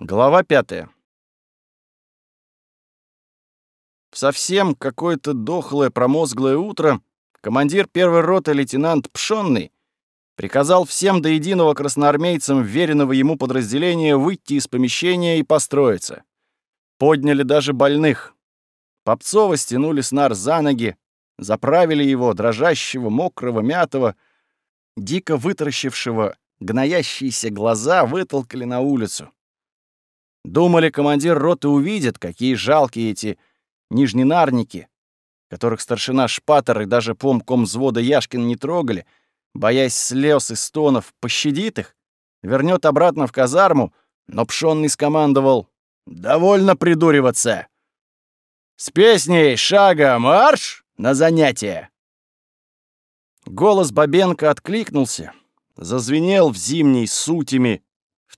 Глава пятая. В совсем какое-то дохлое промозглое утро командир первой роты лейтенант Пшонный приказал всем до единого красноармейцам веренного ему подразделения выйти из помещения и построиться. Подняли даже больных. Попцова стянули с нар за ноги, заправили его, дрожащего, мокрого, мятого, дико вытаращившего, гноящиеся глаза вытолкали на улицу. Думали, командир роты увидит, какие жалкие эти нижненарники, которых старшина Шпатер и даже помком взвода Яшкин не трогали, боясь слез и стонов, пощадит их, вернет обратно в казарму, но Пшонный скомандовал «Довольно придуриваться! С песней «Шага марш!» на занятие!» Голос Бабенко откликнулся, зазвенел в зимней сутями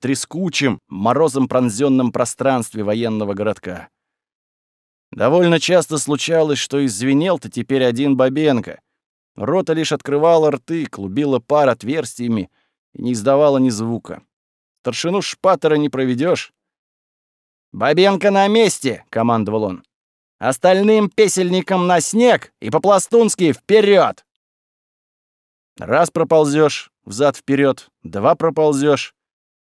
трескучем, морозом пронзенном пространстве военного городка. Довольно часто случалось, что извинел-то теперь один Бабенко. Рота лишь открывала рты, клубила пар отверстиями и не издавала ни звука. Старшину шпатера не проведешь. «Бабенко на месте!» — командовал он. «Остальным песельникам на снег и по-пластунски вперед! Раз проползешь взад вперед, два проползешь,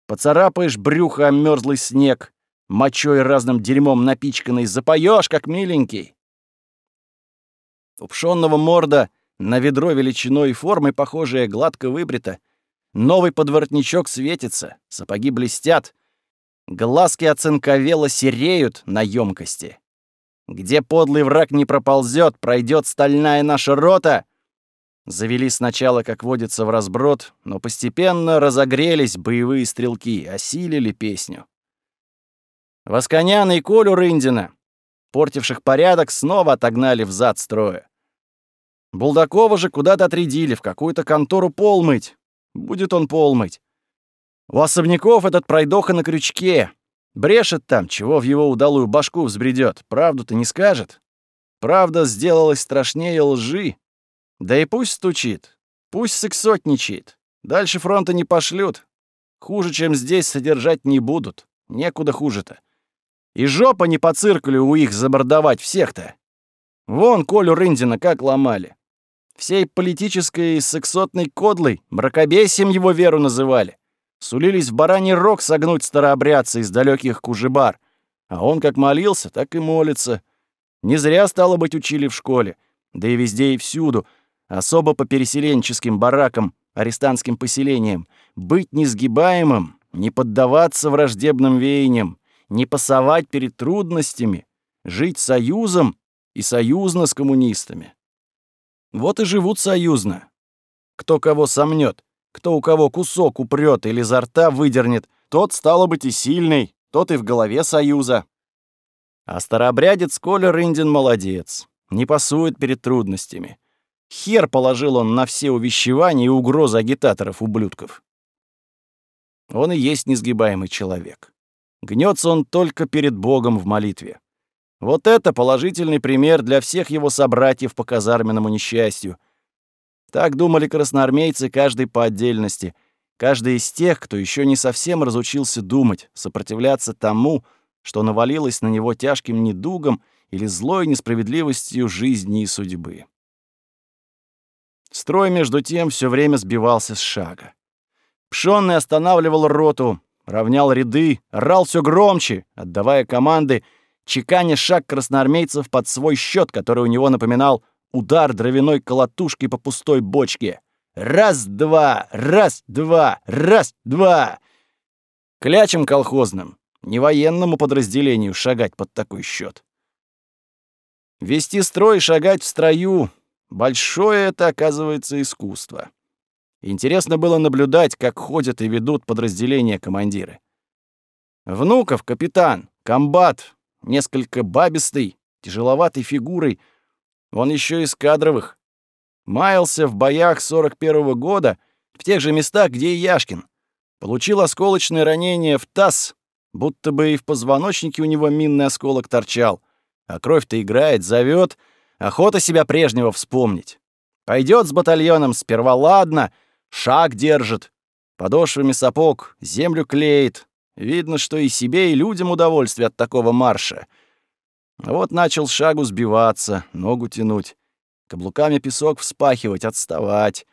Поцарапаешь брюхо о мёрзлый снег, мочой разным дерьмом напичканный, запоешь, как миленький. У пшённого морда на ведро величиной и формой похожая гладко выбрита. Новый подворотничок светится, сапоги блестят. Глазки оцинковело сереют на ёмкости. Где подлый враг не проползет, пройдет стальная наша рота, Завели сначала, как водится, в разброд, но постепенно разогрелись боевые стрелки, осилили песню. Восконяна и Колю Рындина, портивших порядок, снова отогнали в зад строя. Булдакова же куда-то отрядили, в какую-то контору пол мыть. Будет он пол мыть. У особняков этот пройдоха на крючке. Брешет там, чего в его удалую башку взбредет. Правду-то не скажет. Правда сделалась страшнее лжи, да и пусть стучит, пусть сексотничает. Дальше фронта не пошлют. Хуже, чем здесь, содержать не будут. Некуда хуже-то. И жопа не по циркулю у их забордовать всех-то. Вон Колю Рындина как ломали. Всей политической и сексотной кодлой мракобесием его веру называли. Сулились в бараний рог согнуть старообрядца из далеких кужебар. А он как молился, так и молится. Не зря, стало быть, учили в школе. Да и везде и всюду — особо по переселенческим баракам, арестантским поселениям, быть несгибаемым, не поддаваться враждебным веяниям, не пасовать перед трудностями, жить союзом и союзно с коммунистами. Вот и живут союзно. Кто кого сомнет, кто у кого кусок упрет или изо рта выдернет, тот, стало быть, и сильный, тот и в голове союза. А старообрядец Коля Рындин молодец, не пасует перед трудностями. Хер положил он на все увещевания и угрозы агитаторов-ублюдков. Он и есть несгибаемый человек. Гнется он только перед Богом в молитве. Вот это положительный пример для всех его собратьев по казарменному несчастью. Так думали красноармейцы, каждый по отдельности, каждый из тех, кто еще не совсем разучился думать, сопротивляться тому, что навалилось на него тяжким недугом или злой несправедливостью жизни и судьбы. Строй, между тем, все время сбивался с шага. Пшённый останавливал роту, равнял ряды, рал все громче, отдавая команды, чеканя шаг красноармейцев под свой счет, который у него напоминал удар дровяной колотушки по пустой бочке. Раз-два, раз-два, раз-два. Клячем колхозным, не военному подразделению шагать под такой счет. Вести строй шагать в строю Большое это, оказывается, искусство. Интересно было наблюдать, как ходят и ведут подразделения командиры. Внуков, капитан, комбат, несколько бабистый, тяжеловатой фигурой, он еще из кадровых. Маялся в боях 41-го года в тех же местах, где и Яшкин. Получил осколочное ранение в таз, будто бы и в позвоночнике у него минный осколок торчал. А кровь-то играет, зовет — Охота себя прежнего вспомнить. Пойдет с батальоном сперва ладно, шаг держит, подошвами сапог землю клеит, Видно, что и себе, и людям удовольствие от такого марша. Вот начал шагу сбиваться, ногу тянуть, каблуками песок вспахивать, отставать.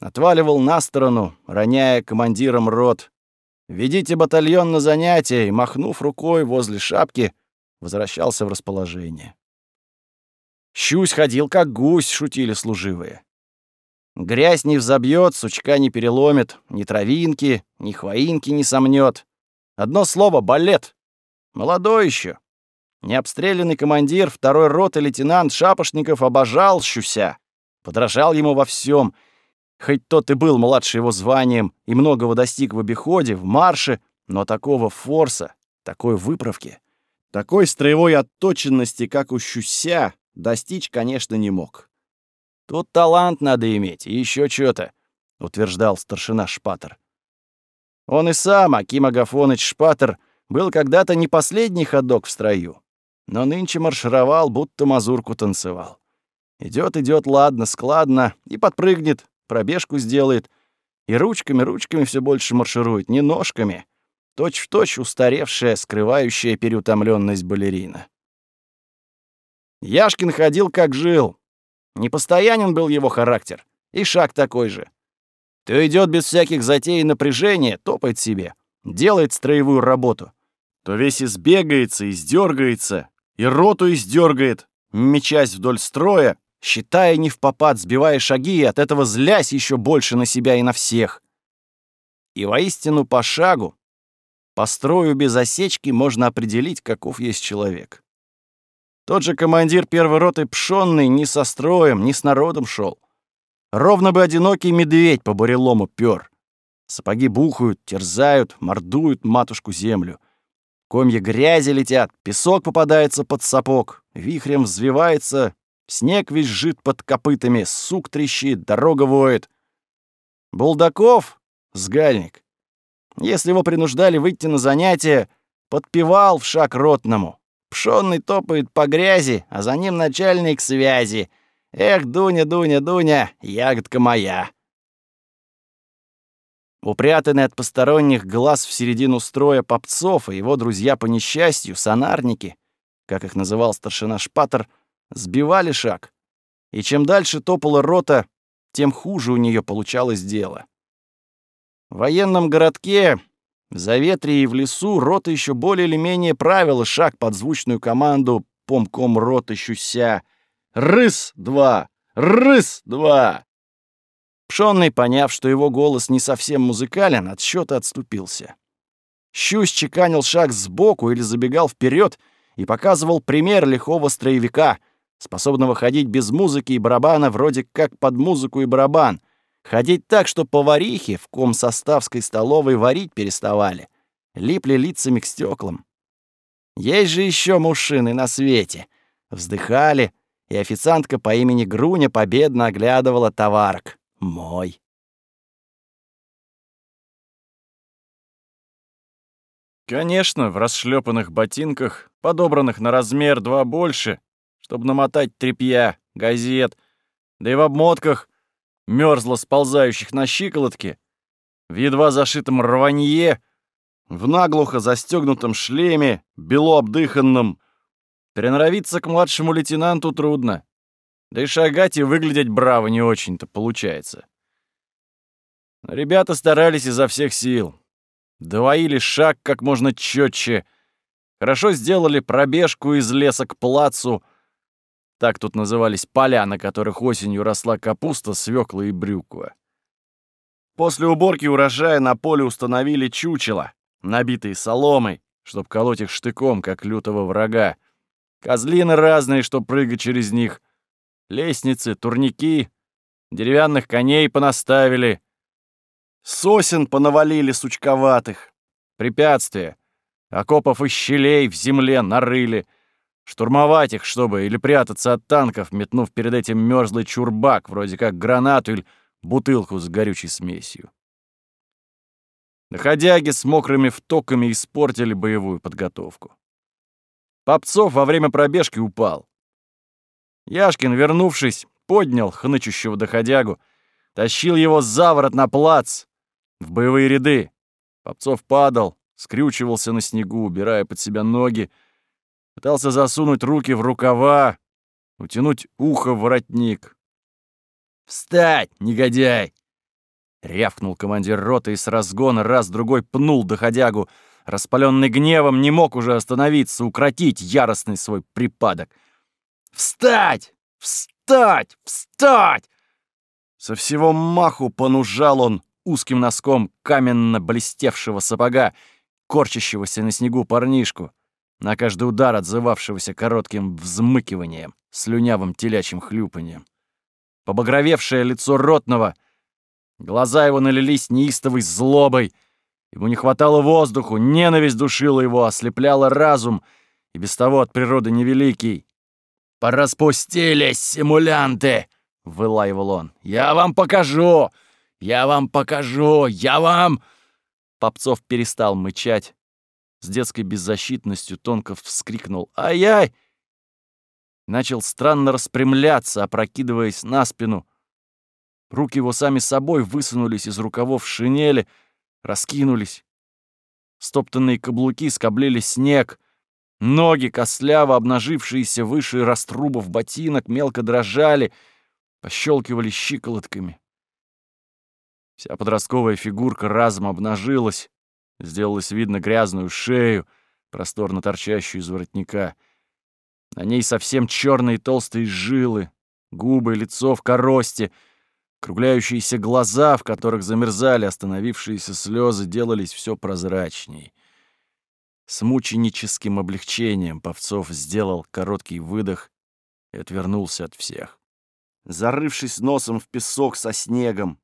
Отваливал на сторону, роняя командиром рот. «Ведите батальон на занятия», и, махнув рукой возле шапки, возвращался в расположение. «Щусь ходил, как гусь», — шутили служивые. Грязь не взобьет, сучка не переломит, ни травинки, ни хвоинки не сомнет. Одно слово — балет. Молодой еще. Необстрелянный командир второй роты лейтенант Шапошников обожал Щуся. Подражал ему во всем. Хоть тот и был младше его званием и многого достиг в обиходе, в марше, но такого форса, такой выправки, такой строевой отточенности, как у Щуся, достичь, конечно, не мог. Тут талант надо иметь, и еще что-то, утверждал старшина Шпатер. Он и сам, Аким Агафоныч Шпатер, был когда-то не последний ходок в строю, но нынче маршировал, будто мазурку танцевал. Идет, идет, ладно, складно, и подпрыгнет, пробежку сделает, и ручками-ручками все больше марширует, не ножками. Точь-в-точь устаревшая, скрывающая переутомленность балерина. Яшкин ходил как жил. Непостоянен был его характер, и шаг такой же. То идет без всяких затей и напряжения, топает себе, делает строевую работу. То весь избегается, издергается, и роту издергает, мечась вдоль строя, считая не в попад, сбивая шаги, и от этого злясь еще больше на себя и на всех. И воистину по шагу, по строю без осечки можно определить, каков есть человек. Тот же командир первой роты Пшонный ни со строем, ни с народом шел. Ровно бы одинокий медведь по бурелому пёр. Сапоги бухают, терзают, мордуют матушку землю. Комья грязи летят, песок попадается под сапог, вихрем взвивается, снег визжит под копытами, сук трещит, дорога воет. Булдаков, сгальник, если его принуждали выйти на занятия, подпевал в шаг ротному. Пшённый топает по грязи, а за ним начальник связи — Эх, Дуня, Дуня, Дуня, ягодка моя. Упрятанный от посторонних глаз в середину строя попцов и его друзья по несчастью, сонарники, как их называл старшина Шпатер, сбивали шаг. И чем дальше топала рота, тем хуже у нее получалось дело. В военном городке, в заветрии и в лесу рота еще более или менее правила шаг под звучную команду «Помком роты щуся», Рыс-два! Рыс-два!» Пшённый, поняв, что его голос не совсем музыкален, от счета отступился. Щусь чеканил шаг сбоку или забегал вперед и показывал пример лихого строевика, способного ходить без музыки и барабана вроде как под музыку и барабан, ходить так, что поварихи в ком составской столовой варить переставали, липли лицами к стеклам. Есть же еще мужчины на свете. Вздыхали, и официантка по имени Груня победно оглядывала товарок. Мой. Конечно, в расшлепанных ботинках, подобранных на размер два больше, чтобы намотать тряпья, газет, да и в обмотках, мерзло сползающих на щиколотки, в едва зашитом рванье, в наглухо застегнутом шлеме, бело обдыханном, Приноровиться к младшему лейтенанту трудно. Да и шагать и выглядеть браво не очень-то получается. ребята старались изо всех сил. Двоили шаг как можно четче. Хорошо сделали пробежку из леса к плацу. Так тут назывались поля, на которых осенью росла капуста, свекла и брюква. После уборки урожая на поле установили чучела, набитые соломой, чтоб колоть их штыком, как лютого врага. Козлины разные, что прыгать через них. Лестницы, турники, деревянных коней понаставили. Сосен понавалили сучковатых. Препятствия. Окопов и щелей в земле нарыли. Штурмовать их, чтобы, или прятаться от танков, метнув перед этим мерзлый чурбак, вроде как гранату или бутылку с горючей смесью. Доходяги с мокрыми втоками испортили боевую подготовку. Попцов во время пробежки упал. Яшкин, вернувшись, поднял хнычущего доходягу, тащил его за ворот на плац, в боевые ряды. Попцов падал, скрючивался на снегу, убирая под себя ноги, пытался засунуть руки в рукава, утянуть ухо в воротник. «Встать, негодяй!» — рявкнул командир роты и с разгона раз-другой пнул доходягу. Распаленный гневом не мог уже остановиться, укротить яростный свой припадок. «Встать! Встать! Встать!» Со всего маху понужал он узким носком каменно блестевшего сапога, корчащегося на снегу парнишку, на каждый удар отзывавшегося коротким взмыкиванием, слюнявым телячьим хлюпаньем. Побагровевшее лицо ротного, глаза его налились неистовой злобой, ему не хватало воздуху, ненависть душила его, ослепляла разум, и без того от природы невеликий. «Пораспустились, симулянты!» — вылаивал он. «Я вам покажу! Я вам покажу! Я вам...» Попцов перестал мычать. С детской беззащитностью тонко вскрикнул «Ай-яй!» Начал странно распрямляться, опрокидываясь на спину. Руки его сами собой высунулись из рукавов шинели, раскинулись. Стоптанные каблуки скоблили снег. Ноги, косляво обнажившиеся выше раструбов ботинок, мелко дрожали — пощелкивали щиколотками. Вся подростковая фигурка разом обнажилась, сделалось видно грязную шею, просторно торчащую из воротника. На ней совсем черные толстые жилы, губы, лицо в коросте, кругляющиеся глаза, в которых замерзали остановившиеся слезы, делались все прозрачней. С мученическим облегчением Повцов сделал короткий выдох и отвернулся от всех зарывшись носом в песок со снегом.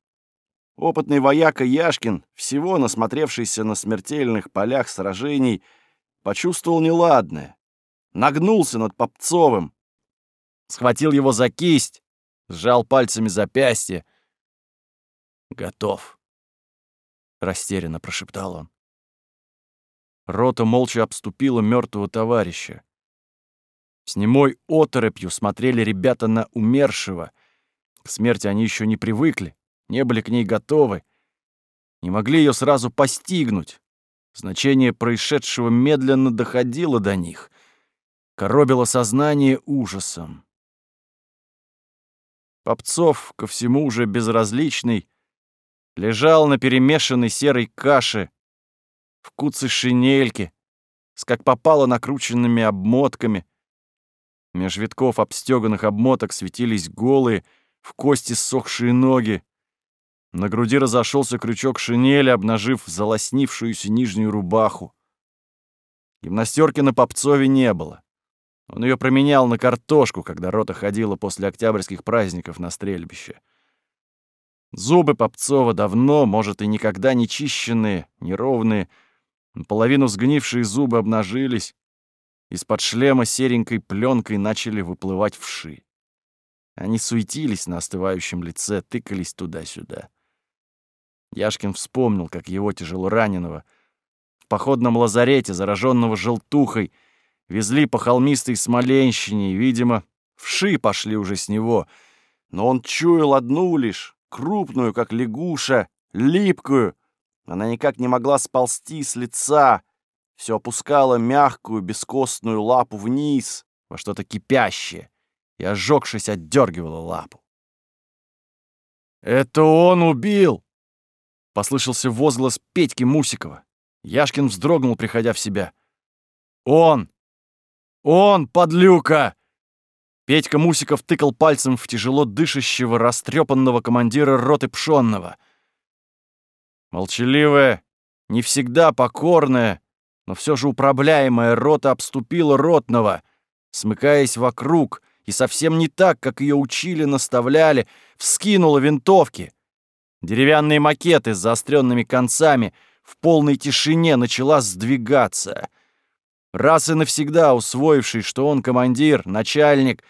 Опытный вояка Яшкин, всего насмотревшийся на смертельных полях сражений, почувствовал неладное. Нагнулся над Попцовым, схватил его за кисть, сжал пальцами запястье. «Готов», — растерянно прошептал он. Рота молча обступила мертвого товарища. С немой оторопью смотрели ребята на умершего. К смерти они еще не привыкли, не были к ней готовы, не могли ее сразу постигнуть. Значение происшедшего медленно доходило до них, коробило сознание ужасом. Попцов, ко всему уже безразличный, лежал на перемешанной серой каше, в куце шинельки, с как попало накрученными обмотками, Меж витков обстёганных обмоток светились голые, в кости ссохшие ноги. На груди разошелся крючок шинели, обнажив залоснившуюся нижнюю рубаху. Гимнастерки на Попцове не было. Он ее променял на картошку, когда рота ходила после октябрьских праздников на стрельбище. Зубы Попцова давно, может, и никогда не чищенные, неровные, наполовину сгнившие зубы обнажились, из-под шлема серенькой пленкой начали выплывать вши. Они суетились на остывающем лице, тыкались туда-сюда. Яшкин вспомнил, как его тяжело раненого в походном лазарете, зараженного желтухой, везли по холмистой Смоленщине, и, видимо, вши пошли уже с него. Но он чуял одну лишь, крупную, как лягуша, липкую. Она никак не могла сползти с лица, все опускало мягкую, бескостную лапу вниз, во что-то кипящее, и, ожегшись, отдергивала лапу. «Это он убил!» — послышался возглас Петьки Мусикова. Яшкин вздрогнул, приходя в себя. «Он! Он, подлюка!» Петька Мусиков тыкал пальцем в тяжело дышащего, растрепанного командира роты Пшонного. Молчаливая, не всегда покорная, но все же управляемая рота обступила ротного, смыкаясь вокруг, и совсем не так, как ее учили, наставляли, вскинула винтовки. Деревянные макеты с заостренными концами в полной тишине начала сдвигаться. Раз и навсегда усвоивший, что он командир, начальник,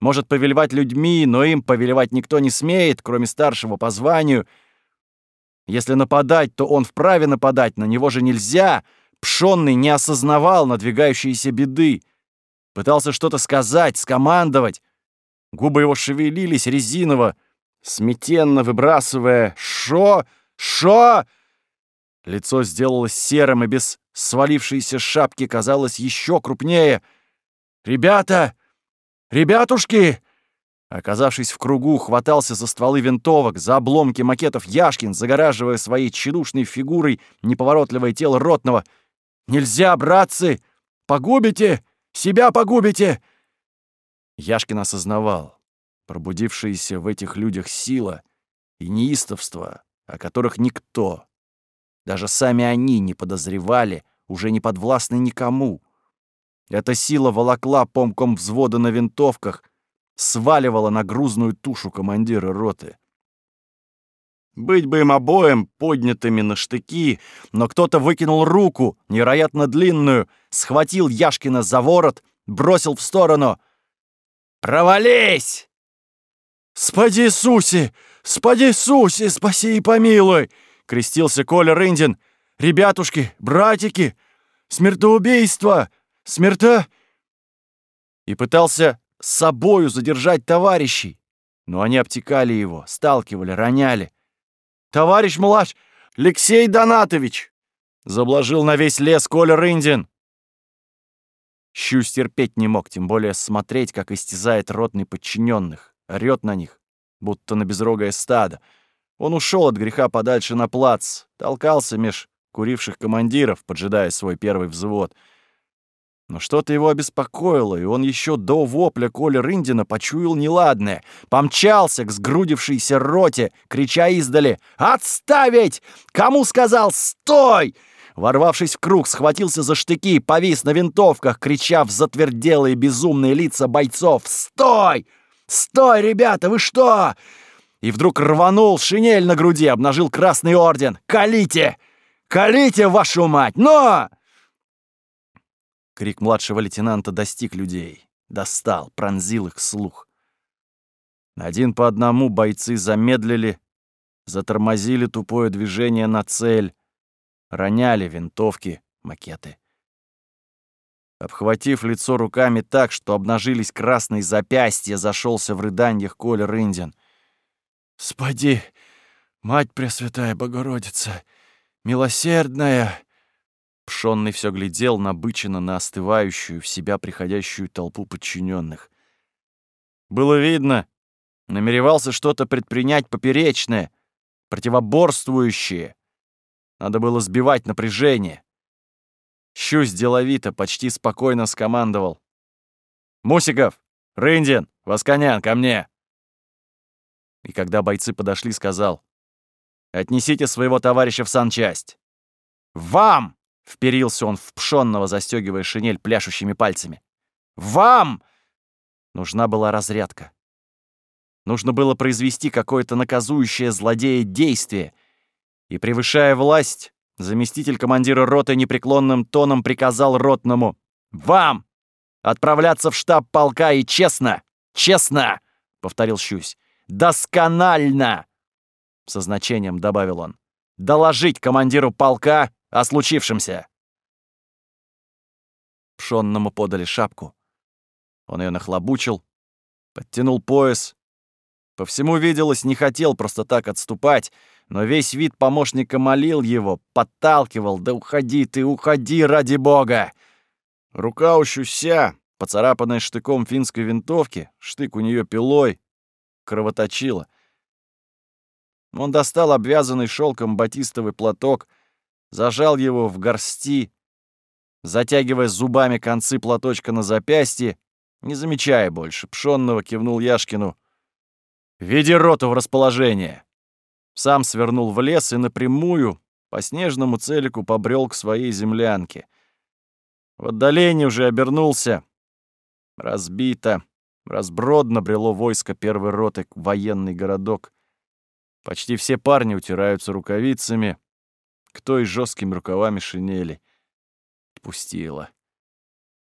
может повелевать людьми, но им повелевать никто не смеет, кроме старшего по званию. Если нападать, то он вправе нападать, на него же нельзя — Пшонный не осознавал надвигающиеся беды. Пытался что-то сказать, скомандовать. Губы его шевелились резиново, сметенно выбрасывая «Шо? Шо?» Лицо сделалось серым и без свалившейся шапки казалось еще крупнее. «Ребята! Ребятушки!» Оказавшись в кругу, хватался за стволы винтовок, за обломки макетов Яшкин, загораживая своей тщедушной фигурой неповоротливое тело ротного. «Нельзя, братцы! Погубите! Себя погубите!» Яшкин осознавал, пробудившаяся в этих людях сила и неистовство, о которых никто, даже сами они не подозревали, уже не подвластны никому. Эта сила волокла помком взвода на винтовках — сваливала на грузную тушу командира роты. Быть бы им обоим поднятыми на штыки, но кто-то выкинул руку, невероятно длинную, схватил Яшкина за ворот, бросил в сторону. «Провались!» «Спади, Суси! Спади, Суси! Спаси и помилуй!» — крестился Коля Рындин. «Ребятушки, братики! Смертоубийство! Смерта...» И пытался с собою задержать товарищей. Но они обтекали его, сталкивали, роняли. «Товарищ младш, Алексей Донатович!» Заблажил на весь лес Коля Рындин. Щусь терпеть не мог, тем более смотреть, как истязает ротный подчиненных, орёт на них, будто на безрогое стадо. Он ушел от греха подальше на плац, толкался меж куривших командиров, поджидая свой первый взвод — но что-то его обеспокоило, и он еще до вопля Коля Рындина почуял неладное. Помчался к сгрудившейся роте, крича издали «Отставить! Кому сказал «Стой!» Ворвавшись в круг, схватился за штыки, повис на винтовках, крича в затверделые безумные лица бойцов «Стой! Стой, ребята, вы что?» И вдруг рванул шинель на груди, обнажил красный орден. «Калите! Калите, вашу мать! Но!» Крик младшего лейтенанта достиг людей. Достал, пронзил их слух. Один по одному бойцы замедлили, затормозили тупое движение на цель, роняли винтовки, макеты. Обхватив лицо руками так, что обнажились красные запястья, зашелся в рыданьях Коля Рындин. «Спади, Мать Пресвятая Богородица, милосердная!» Пшонный все глядел набыченно на остывающую, в себя приходящую толпу подчиненных. Было видно, намеревался что-то предпринять поперечное, противоборствующее. Надо было сбивать напряжение. Щусь деловито, почти спокойно скомандовал. «Мусиков! Рындин! Восконян, ко мне!» И когда бойцы подошли, сказал. «Отнесите своего товарища в санчасть». «Вам!» Вперился он в пшенного, застегивая шинель пляшущими пальцами. «Вам!» Нужна была разрядка. Нужно было произвести какое-то наказующее злодея действие. И, превышая власть, заместитель командира роты непреклонным тоном приказал ротному «Вам! Отправляться в штаб полка и честно! Честно!» — повторил Щусь. «Досконально!» — со значением добавил он. «Доложить командиру полка о случившемся!» Пшонному подали шапку. Он ее нахлобучил, подтянул пояс. По всему виделось, не хотел просто так отступать, но весь вид помощника молил его, подталкивал. «Да уходи ты, уходи, ради бога!» Рука у щуся, поцарапанная штыком финской винтовки, штык у нее пилой, кровоточила. Он достал обвязанный шелком батистовый платок, зажал его в горсти, затягивая зубами концы платочка на запястье, не замечая больше, пшенного кивнул Яшкину. «Веди роту в расположение!» Сам свернул в лес и напрямую по снежному целику побрел к своей землянке. В отдалении уже обернулся. Разбито, разбродно брело войско первой роты в военный городок. Почти все парни утираются рукавицами, кто и жесткими рукавами шинели. Отпустила.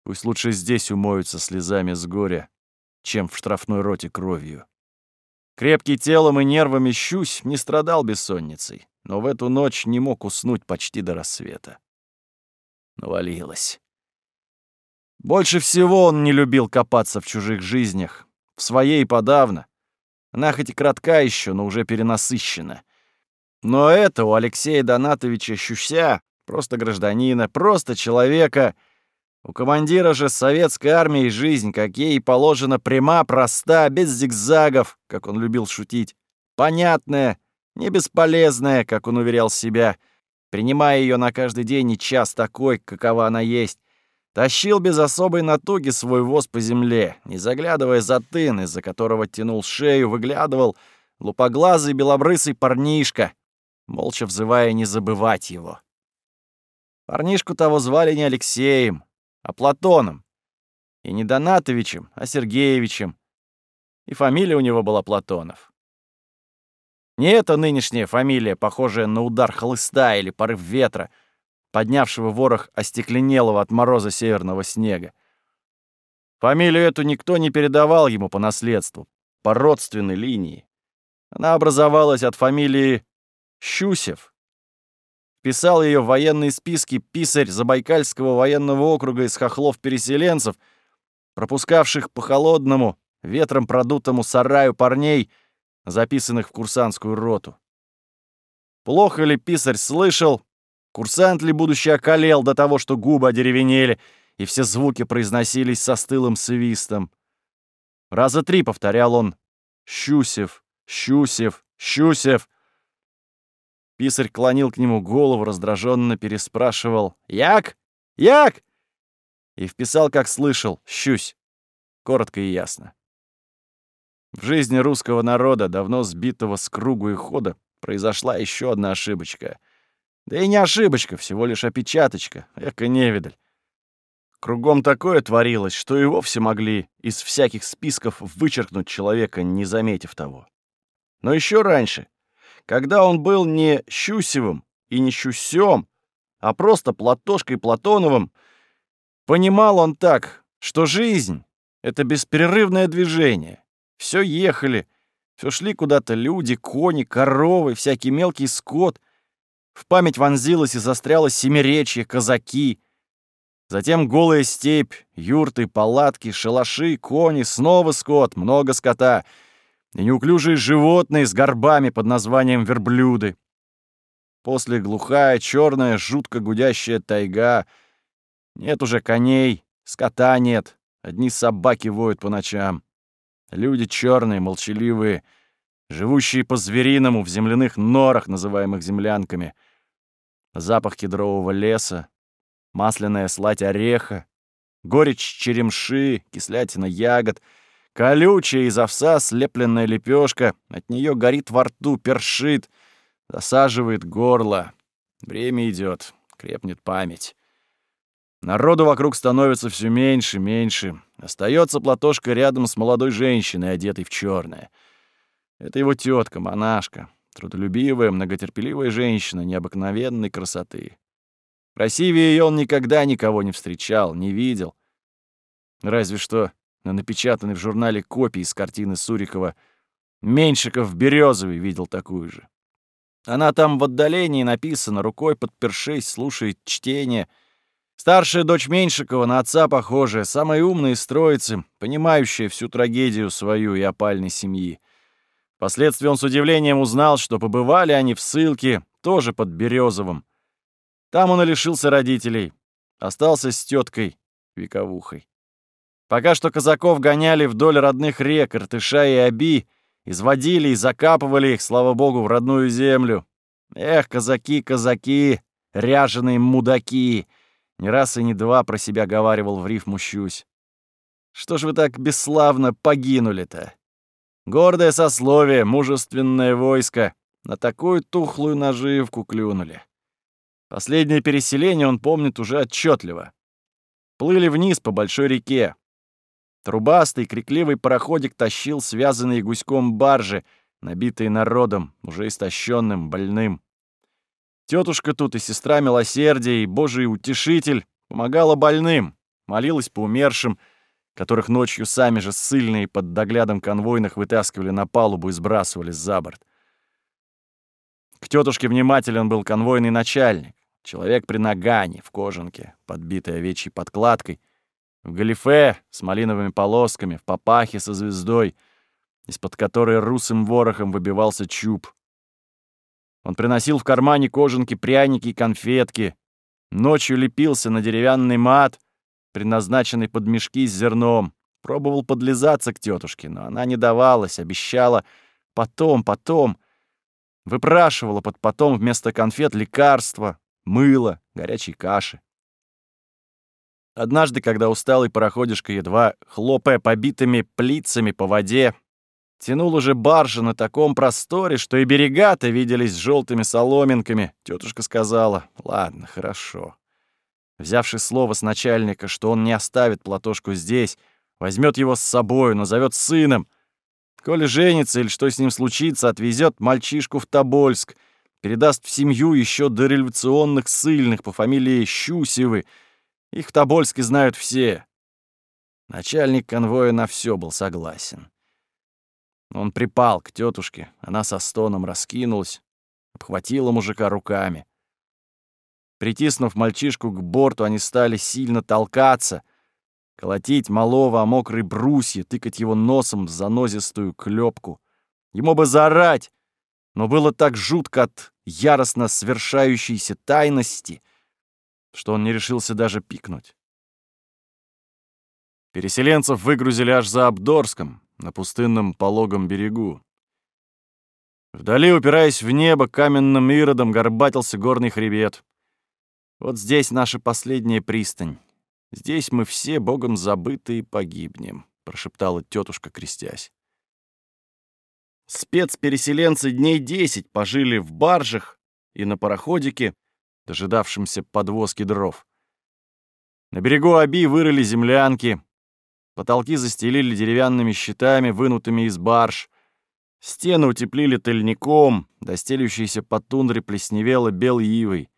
Пусть лучше здесь умоются слезами с горя, чем в штрафной роте кровью. Крепкий телом и нервами щусь не страдал бессонницей, но в эту ночь не мог уснуть почти до рассвета. Навалилось. Больше всего он не любил копаться в чужих жизнях, в своей подавно. Она хоть и кратка еще, но уже перенасыщена. Но это у Алексея Донатовича Щуся, просто гражданина, просто человека. У командира же советской армии жизнь, как ей положено, пряма, проста, без зигзагов, как он любил шутить. Понятная, не бесполезная, как он уверял себя, принимая ее на каждый день и час такой, какова она есть. Тащил без особой натуги свой воз по земле, не заглядывая за тын, из-за которого тянул шею, выглядывал лупоглазый белобрысый парнишка, молча взывая не забывать его. Парнишку того звали не Алексеем, а Платоном. И не Донатовичем, а Сергеевичем. И фамилия у него была Платонов. Не эта нынешняя фамилия, похожая на удар хлыста или порыв ветра, поднявшего ворох остекленелого от мороза северного снега. Фамилию эту никто не передавал ему по наследству, по родственной линии. Она образовалась от фамилии Щусев. Писал ее в военные списки писарь Забайкальского военного округа из хохлов-переселенцев, пропускавших по холодному, ветром продутому сараю парней, записанных в курсантскую роту. Плохо ли писарь слышал, курсант ли будущий околел до того, что губы одеревенели, и все звуки произносились со стылым свистом. Раза три повторял он «Щусев, Щусев, Щусев». Писарь клонил к нему голову, раздраженно переспрашивал «Як? Як?» и вписал, как слышал, «Щусь». Коротко и ясно. В жизни русского народа, давно сбитого с кругу и хода, произошла еще одна ошибочка. Да и не ошибочка, всего лишь опечаточка, эко невидаль. Кругом такое творилось, что и вовсе могли из всяких списков вычеркнуть человека, не заметив того. Но еще раньше, когда он был не Щусевым и не Щусем, а просто Платошкой Платоновым, понимал он так, что жизнь — это беспрерывное движение. Все ехали, все шли куда-то люди, кони, коровы, всякий мелкий скот. В память вонзилось и застряло семиречье, казаки. Затем голая степь, юрты, палатки, шалаши, кони, снова скот, много скота — и неуклюжие животные с горбами под названием верблюды. После глухая, черная, жутко гудящая тайга. Нет уже коней, скота нет, одни собаки воют по ночам. Люди черные, молчаливые, живущие по-звериному в земляных норах, называемых землянками. Запах кедрового леса, масляная слать ореха, горечь черемши, кислятина ягод — Колючая из овса слепленная лепешка, от нее горит во рту, першит, засаживает горло. Время идет, крепнет память. Народу вокруг становится все меньше, меньше. Остается Платошка рядом с молодой женщиной, одетой в черное. Это его тетка, монашка, трудолюбивая, многотерпеливая женщина необыкновенной красоты. Красивее ее он никогда никого не встречал, не видел. Разве что на напечатанной в журнале копии с картины Сурикова Меньшиков Березовый видел такую же. Она там в отдалении написана, рукой подпершись, слушает чтение. Старшая дочь Меньшикова на отца похожая, самая умная из троицы, понимающая всю трагедию свою и опальной семьи. Впоследствии он с удивлением узнал, что побывали они в ссылке, тоже под Березовым. Там он и лишился родителей, остался с теткой вековухой. Пока что казаков гоняли вдоль родных рек, Иртыша и Аби, изводили и закапывали их, слава богу, в родную землю. Эх, казаки, казаки, ряженые мудаки! Не раз и не два про себя говаривал в рифму щусь. Что ж вы так бесславно погинули-то? Гордое сословие, мужественное войско. На такую тухлую наживку клюнули. Последнее переселение он помнит уже отчетливо. Плыли вниз по большой реке. Трубастый, крикливый пароходик тащил связанные гуськом баржи, набитые народом, уже истощенным, больным. Тетушка тут и сестра милосердия, и божий утешитель помогала больным, молилась по умершим, которых ночью сами же ссыльные под доглядом конвойных вытаскивали на палубу и сбрасывали за борт. К тетушке внимателен был конвойный начальник, человек при нагане, в кожанке, подбитой овечьей подкладкой, в галифе с малиновыми полосками, в папахе со звездой, из-под которой русым ворохом выбивался чуб. Он приносил в кармане кожанки пряники и конфетки, ночью лепился на деревянный мат, предназначенный под мешки с зерном, пробовал подлизаться к тетушке, но она не давалась, обещала потом, потом, выпрашивала под потом вместо конфет лекарства, мыло, горячей каши. Однажды, когда усталый пароходишка, едва хлопая побитыми плицами по воде, тянул уже баржа на таком просторе, что и берега-то виделись желтыми соломинками, тетушка сказала, «Ладно, хорошо». Взявши слово с начальника, что он не оставит Платошку здесь, возьмет его с собою, назовет сыном, коли женится или что с ним случится, отвезет мальчишку в Тобольск, передаст в семью еще дореволюционных ссыльных по фамилии Щусевы, их в Тобольске знают все. Начальник конвоя на все был согласен. Он припал к тетушке, она со стоном раскинулась, обхватила мужика руками. Притиснув мальчишку к борту, они стали сильно толкаться, колотить малого о мокрые брусья, тыкать его носом в занозистую клепку. Ему бы заорать, но было так жутко от яростно свершающейся тайности, что он не решился даже пикнуть. Переселенцев выгрузили аж за Абдорском, на пустынном пологом берегу. Вдали, упираясь в небо, каменным иродом горбатился горный хребет. Вот здесь наша последняя пристань. Здесь мы все богом забытые погибнем, прошептала тетушка, крестясь. Спецпереселенцы дней десять пожили в баржах и на пароходике, дожидавшемся подвозки дров. На берегу Аби вырыли землянки, потолки застелили деревянными щитами, вынутыми из барж, стены утеплили тыльником, достелющейся по тундре плесневело белой ивой.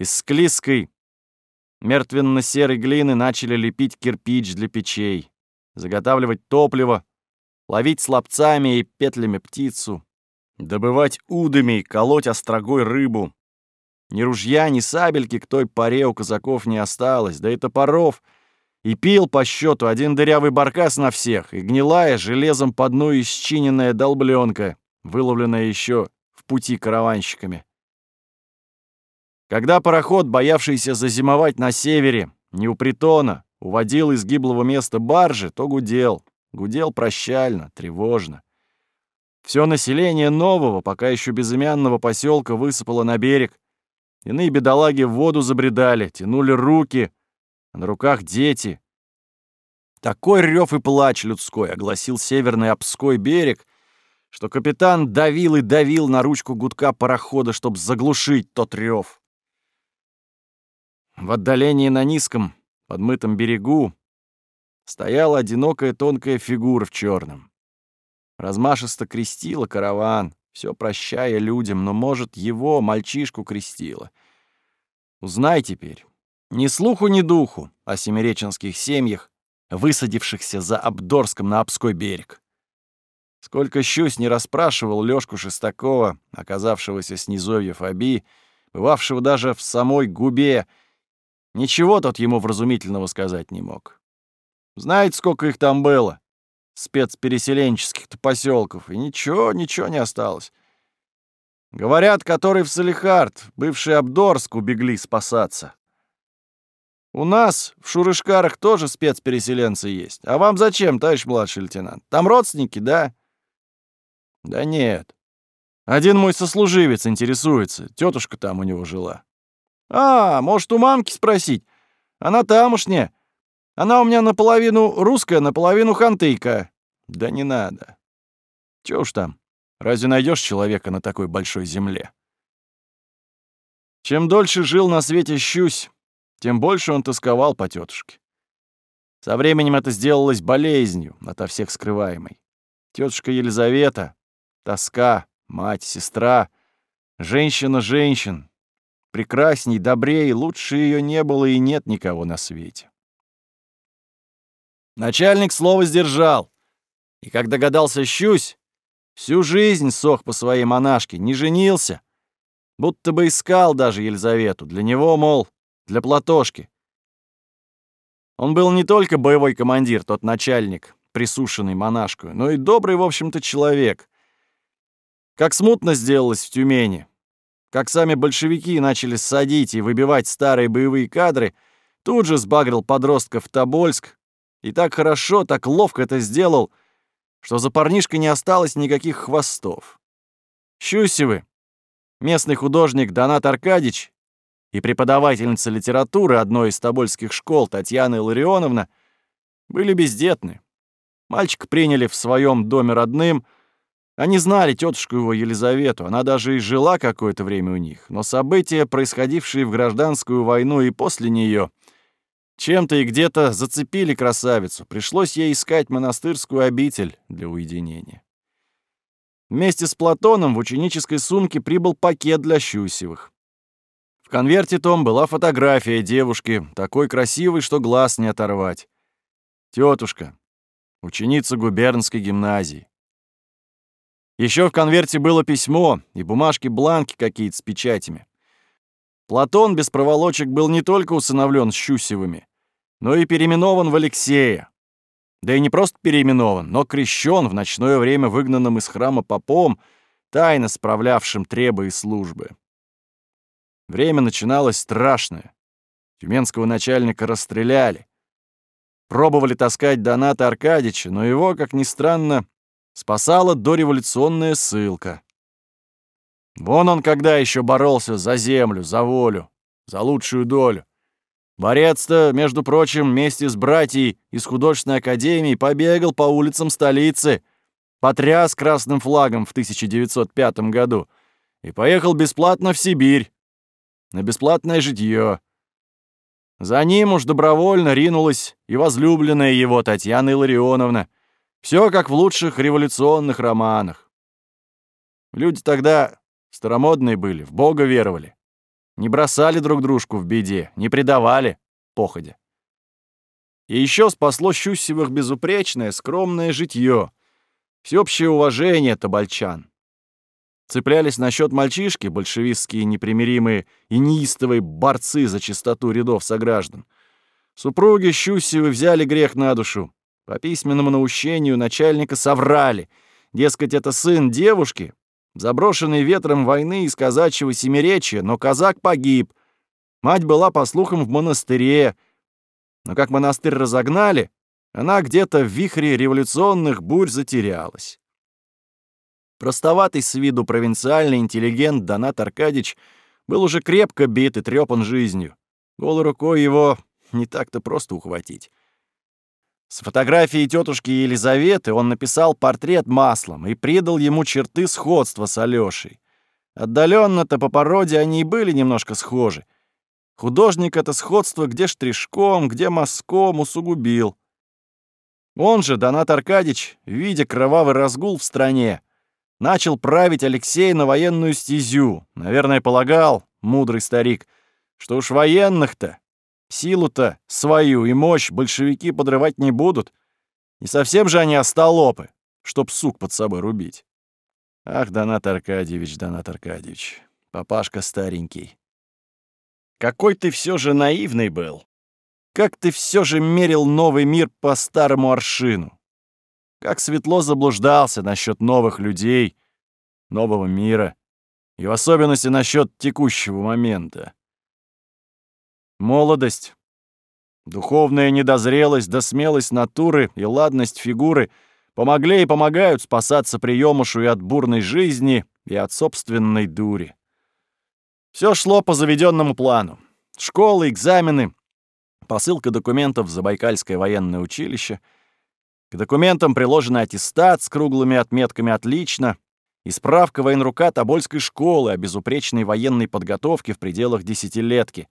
Из склизкой, мертвенно-серой глины начали лепить кирпич для печей, заготавливать топливо, ловить слабцами и петлями птицу, добывать удами и колоть острогой рыбу, ни ружья, ни сабельки к той поре у казаков не осталось, да и топоров. И пил по счету один дырявый баркас на всех, и гнилая, железом по дну исчиненная долбленка, выловленная еще в пути караванщиками. Когда пароход, боявшийся зазимовать на севере, не у притона, уводил из гиблого места баржи, то гудел. Гудел прощально, тревожно. Все население нового, пока еще безымянного поселка высыпало на берег, Иные бедолаги в воду забредали, тянули руки, а на руках дети. Такой рев и плач людской огласил северный Обской берег, что капитан давил и давил на ручку гудка парохода, чтобы заглушить тот рев. В отдалении на низком, подмытом берегу стояла одинокая тонкая фигура в черном. Размашисто крестила караван все прощая людям, но, может, его, мальчишку, крестила. Узнай теперь. Ни слуху, ни духу о семиреченских семьях, высадившихся за Абдорском на Обской берег. Сколько щусь не расспрашивал Лёшку Шестакова, оказавшегося с низовьев Аби, бывавшего даже в самой губе, ничего тот ему вразумительного сказать не мог. Знаете, сколько их там было? Спецпереселенческих-то поселков, и ничего, ничего не осталось. Говорят, который в Салихард, бывший Абдорск, убегли спасаться. У нас в Шурышкарах тоже спецпереселенцы есть. А вам зачем, товарищ младший лейтенант? Там родственники, да? Да нет. Один мой сослуживец интересуется. Тетушка там у него жила. А, может, у мамки спросить? Она тамошняя. Она у меня наполовину русская, наполовину хантыйка. Да не надо. Чё уж там, разве найдешь человека на такой большой земле? Чем дольше жил на свете Щусь, тем больше он тосковал по тетушке. Со временем это сделалось болезнью, ото всех скрываемой. Тетушка Елизавета, тоска, мать, сестра, женщина женщин. Прекрасней, добрее, лучше ее не было и нет никого на свете. Начальник слово сдержал. И как догадался Щусь, всю жизнь сох по своей монашке, не женился. Будто бы искал даже Елизавету. Для него, мол, для Платошки. Он был не только боевой командир, тот начальник, присушенный монашку, но и добрый, в общем-то, человек. Как смутно сделалось в Тюмени, как сами большевики начали садить и выбивать старые боевые кадры, тут же сбагрил подростков Тобольск, и так хорошо, так ловко это сделал, что за парнишкой не осталось никаких хвостов. Щусевы, местный художник Донат Аркадьевич и преподавательница литературы одной из тобольских школ Татьяна Ларионовна были бездетны. Мальчика приняли в своем доме родным. Они знали тетушку его Елизавету, она даже и жила какое-то время у них. Но события, происходившие в гражданскую войну и после нее, чем-то и где-то зацепили красавицу. Пришлось ей искать монастырскую обитель для уединения. Вместе с Платоном в ученической сумке прибыл пакет для Щусевых. В конверте том была фотография девушки, такой красивой, что глаз не оторвать. Тетушка, ученица губернской гимназии. Еще в конверте было письмо и бумажки-бланки какие-то с печатями. Платон без проволочек был не только усыновлен Щусевыми, но и переименован в Алексея. Да и не просто переименован, но крещен в ночное время выгнанным из храма попом, тайно справлявшим требы и службы. Время начиналось страшное. Тюменского начальника расстреляли. Пробовали таскать Доната Аркадьича, но его, как ни странно, спасала дореволюционная ссылка. Вон он когда еще боролся за землю, за волю, за лучшую долю. Борец-то, между прочим, вместе с братьей из художественной академии побегал по улицам столицы, потряс красным флагом в 1905 году и поехал бесплатно в Сибирь на бесплатное житье. За ним уж добровольно ринулась и возлюбленная его Татьяна Илларионовна. Все как в лучших революционных романах. Люди тогда старомодные были, в Бога веровали. Не бросали друг дружку в беде, не предавали походя. И еще спасло Щусевых безупречное, скромное житье, всеобщее уважение табальчан. Цеплялись насчет мальчишки большевистские непримиримые и неистовые борцы за чистоту рядов сограждан. Супруги Щусевы взяли грех на душу. По письменному наущению начальника соврали. Дескать, это сын девушки, заброшенный ветром войны из казачьего семиречья, но казак погиб. Мать была, по слухам, в монастыре. Но как монастырь разогнали, она где-то в вихре революционных бурь затерялась. Простоватый с виду провинциальный интеллигент Донат Аркадьевич был уже крепко бит и трёпан жизнью. Голой рукой его не так-то просто ухватить. С фотографией тетушки Елизаветы он написал портрет маслом и придал ему черты сходства с Алёшей. Отдаленно-то по породе они и были немножко схожи. Художник это сходство где штришком, где мазком усугубил. Он же, Донат Аркадьевич, видя кровавый разгул в стране, начал править Алексей на военную стезю. Наверное, полагал, мудрый старик, что уж военных-то, силу-то свою и мощь большевики подрывать не будут. Не совсем же они остолопы, чтоб сук под собой рубить. Ах, Донат Аркадьевич, Донат Аркадьевич, папашка старенький. Какой ты все же наивный был. Как ты все же мерил новый мир по старому аршину. Как светло заблуждался насчет новых людей, нового мира, и в особенности насчет текущего момента. Молодость, духовная недозрелость да смелость натуры и ладность фигуры помогли и помогают спасаться приемушу и от бурной жизни, и от собственной дури. Все шло по заведенному плану. Школы, экзамены, посылка документов в Забайкальское военное училище — к документам приложен аттестат с круглыми отметками «Отлично» и справка военрука Тобольской школы о безупречной военной подготовке в пределах десятилетки,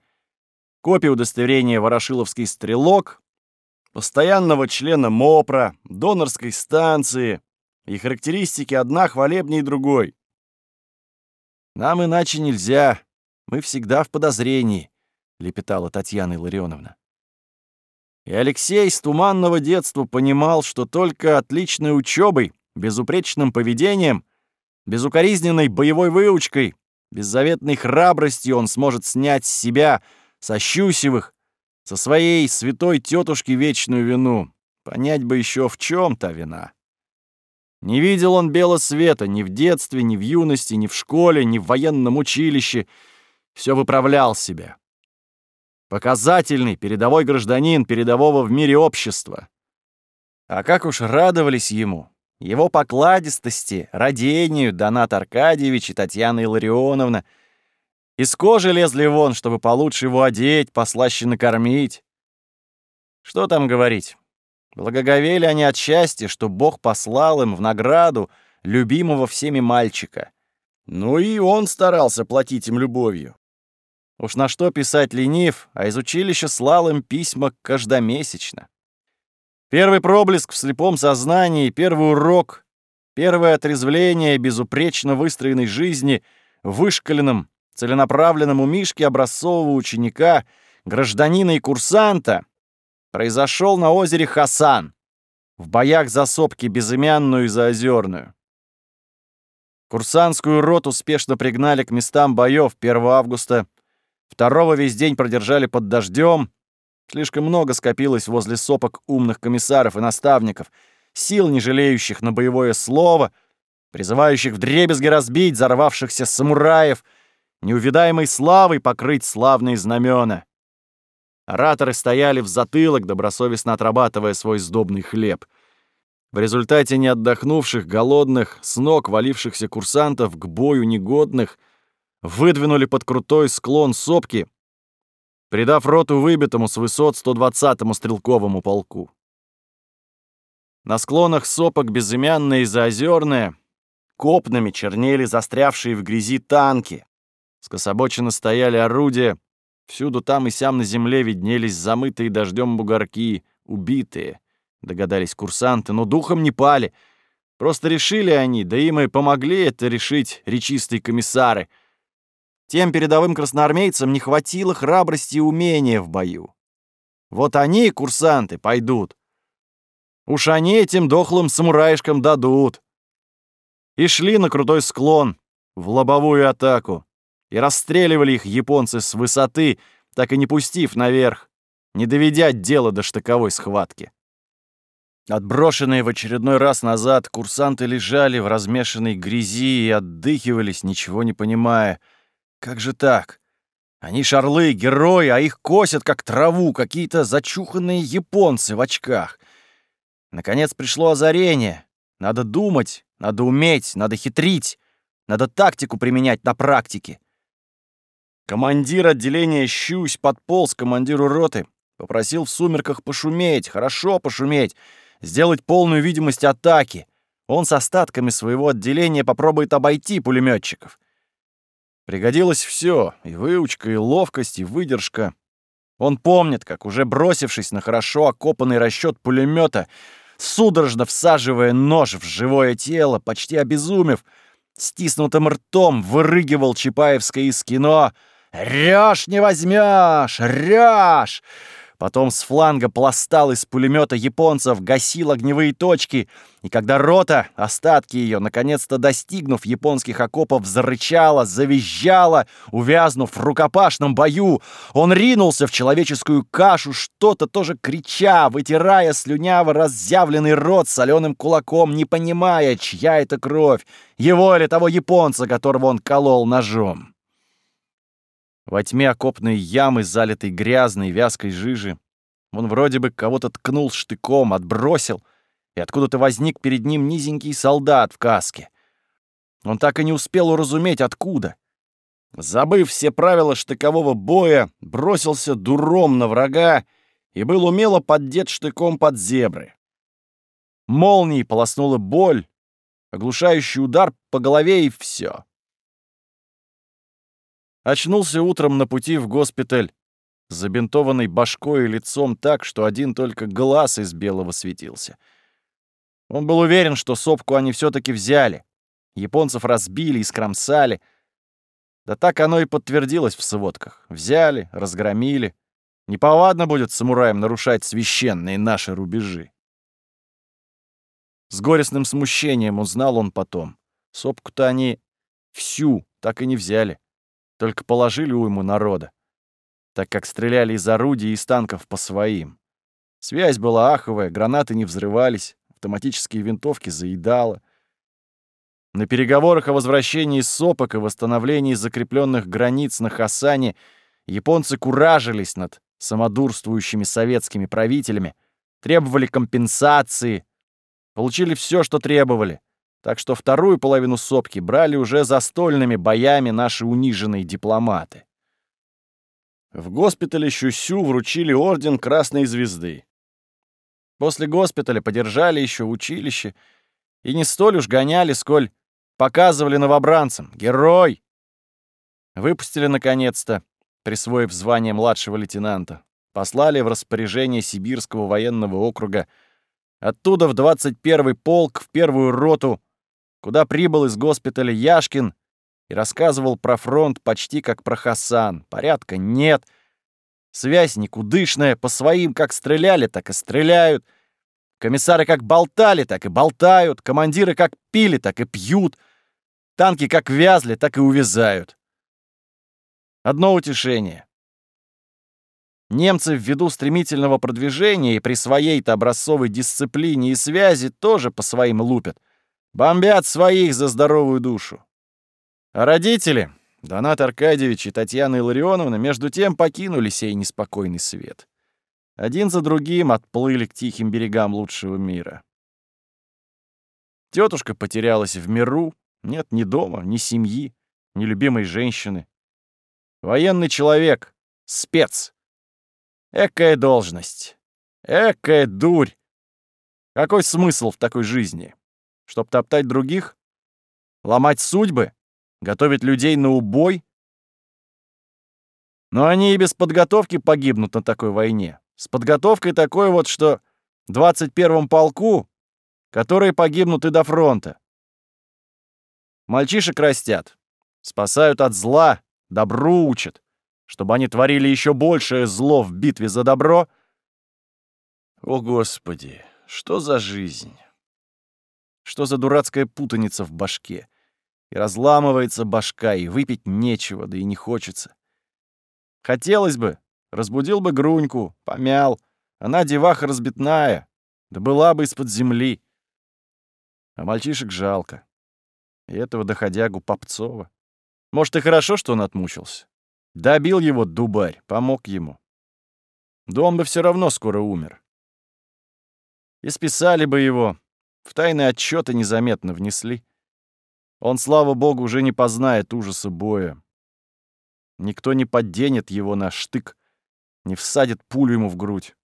копия удостоверения «Ворошиловский стрелок», постоянного члена МОПРа, донорской станции и характеристики одна хвалебней другой. «Нам иначе нельзя, мы всегда в подозрении», — лепетала Татьяна Илларионовна. И Алексей с туманного детства понимал, что только отличной учебой, безупречным поведением, безукоризненной боевой выучкой, беззаветной храбростью он сможет снять с себя, со Щусевых, со своей святой тетушки вечную вину. Понять бы еще в чем та вина. Не видел он белого света ни в детстве, ни в юности, ни в школе, ни в военном училище. Все выправлял себя. Показательный передовой гражданин передового в мире общества. А как уж радовались ему, его покладистости, родению Донат Аркадьевич и Татьяна Илларионовна. Из кожи лезли вон, чтобы получше его одеть, послаще накормить. Что там говорить? Благоговели они от счастья, что Бог послал им в награду любимого всеми мальчика. Ну и он старался платить им любовью. Уж на что писать ленив, а из училища слал им письма каждомесячно. Первый проблеск в слепом сознании, первый урок, первое отрезвление безупречно выстроенной жизни в вышкаленном, целенаправленном умишке образцового ученика, гражданина и курсанта произошел на озере Хасан, в боях за сопки Безымянную и Заозерную. Курсантскую роту успешно пригнали к местам боев 1 августа, второго весь день продержали под дождем, слишком много скопилось возле сопок умных комиссаров и наставников, сил, не жалеющих на боевое слово, призывающих вдребезги разбить взорвавшихся самураев, неувидаемой славой покрыть славные знамена. Ораторы стояли в затылок, добросовестно отрабатывая свой сдобный хлеб. В результате не отдохнувших, голодных, с ног валившихся курсантов к бою негодных выдвинули под крутой склон сопки, придав роту выбитому с высот 120-му стрелковому полку. На склонах сопок безымянные и заозерные копнами чернели застрявшие в грязи танки. Скособоченно стояли орудия, Всюду там и сям на земле виднелись замытые дождем бугорки, убитые, догадались курсанты, но духом не пали. Просто решили они, да им и помогли это решить речистые комиссары. Тем передовым красноармейцам не хватило храбрости и умения в бою. Вот они, курсанты, пойдут. Уж они этим дохлым самураишкам дадут. И шли на крутой склон, в лобовую атаку и расстреливали их японцы с высоты, так и не пустив наверх, не доведя дело до штыковой схватки. Отброшенные в очередной раз назад, курсанты лежали в размешанной грязи и отдыхивались, ничего не понимая. Как же так? Они шарлы, герои, а их косят, как траву, какие-то зачуханные японцы в очках. Наконец пришло озарение. Надо думать, надо уметь, надо хитрить, надо тактику применять на практике. Командир отделения Щусь подполз командиру роты, попросил в сумерках пошуметь, хорошо пошуметь, сделать полную видимость атаки. Он с остатками своего отделения попробует обойти пулеметчиков. Пригодилось все: и выучка, и ловкость, и выдержка. Он помнит, как, уже бросившись на хорошо окопанный расчет пулемета, судорожно всаживая нож в живое тело, почти обезумев, стиснутым ртом вырыгивал Чапаевское из кино — «Рёшь не возьмешь! Рёшь!» Потом с фланга пластал из пулемета японцев, гасил огневые точки, и когда рота, остатки ее, наконец-то достигнув японских окопов, зарычала, завизжала, увязнув в рукопашном бою, он ринулся в человеческую кашу, что-то тоже крича, вытирая слюняво разъявленный рот соленым кулаком, не понимая, чья это кровь, его или того японца, которого он колол ножом. Во тьме окопной ямы, залитой грязной, вязкой жижи. Он вроде бы кого-то ткнул штыком, отбросил, и откуда-то возник перед ним низенький солдат в каске. Он так и не успел уразуметь, откуда. Забыв все правила штыкового боя, бросился дуром на врага и был умело поддет штыком под зебры. Молнией полоснула боль, оглушающий удар по голове и все. Очнулся утром на пути в госпиталь, забинтованный башкой и лицом так, что один только глаз из белого светился. Он был уверен, что сопку они все таки взяли. Японцев разбили и скромсали. Да так оно и подтвердилось в сводках. Взяли, разгромили. Неповадно будет самураям нарушать священные наши рубежи. С горестным смущением узнал он потом. Сопку-то они всю так и не взяли. Только положили уйму народа, так как стреляли из орудий и из танков по своим. Связь была аховая, гранаты не взрывались, автоматические винтовки заедало — На переговорах о возвращении сопок и восстановлении закрепленных границ на Хасане японцы куражились над самодурствующими советскими правителями, требовали компенсации, получили все, что требовали. Так что вторую половину сопки брали уже застольными боями наши униженные дипломаты. В госпитале Щусю вручили орден Красной Звезды. После госпиталя подержали еще училище и не столь уж гоняли, сколь показывали новобранцам. Герой! Выпустили наконец-то, присвоив звание младшего лейтенанта. Послали в распоряжение Сибирского военного округа. Оттуда в 21-й полк, в первую роту, куда прибыл из госпиталя Яшкин и рассказывал про фронт почти как про Хасан. Порядка нет. Связь никудышная, по своим как стреляли, так и стреляют. Комиссары как болтали, так и болтают. Командиры как пили, так и пьют. Танки как вязли, так и увязают. Одно утешение. Немцы ввиду стремительного продвижения и при своей-то образцовой дисциплине и связи тоже по своим лупят. Бомбят своих за здоровую душу. А родители, Донат Аркадьевич и Татьяна Илларионовна, между тем покинули сей неспокойный свет. Один за другим отплыли к тихим берегам лучшего мира. Тетушка потерялась в миру, нет ни дома, ни семьи, ни любимой женщины. Военный человек, спец. Экая должность, экая дурь. Какой смысл в такой жизни? Чтоб топтать других? Ломать судьбы? Готовить людей на убой? Но они и без подготовки погибнут на такой войне. С подготовкой такой вот, что 21-м полку, которые погибнут и до фронта. Мальчишек растят, спасают от зла, добру учат, чтобы они творили еще большее зло в битве за добро. О, Господи, что за жизнь? Что за дурацкая путаница в башке? И разламывается башка, и выпить нечего, да и не хочется. Хотелось бы, разбудил бы Груньку, помял. Она деваха разбитная, да была бы из-под земли. А мальчишек жалко. И этого доходягу Попцова. Может, и хорошо, что он отмучился. Добил его дубарь, помог ему. Дом бы все равно скоро умер. И списали бы его, в тайные отчеты незаметно внесли. Он, слава богу, уже не познает ужаса боя. Никто не подденет его на штык, не всадит пулю ему в грудь.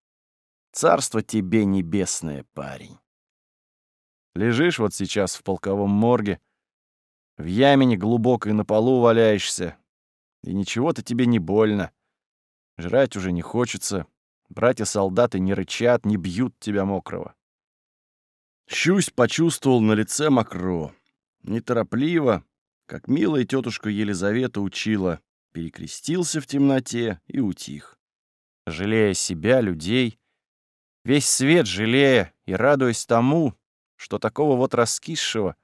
Царство тебе небесное, парень. Лежишь вот сейчас в полковом морге, в ямине глубокой на полу валяешься, и ничего-то тебе не больно. Жрать уже не хочется, братья-солдаты не рычат, не бьют тебя мокрого. Щусь почувствовал на лице мокро. Неторопливо, как милая тетушка Елизавета учила, перекрестился в темноте и утих. Жалея себя, людей, весь свет жалея и радуясь тому, что такого вот раскисшего,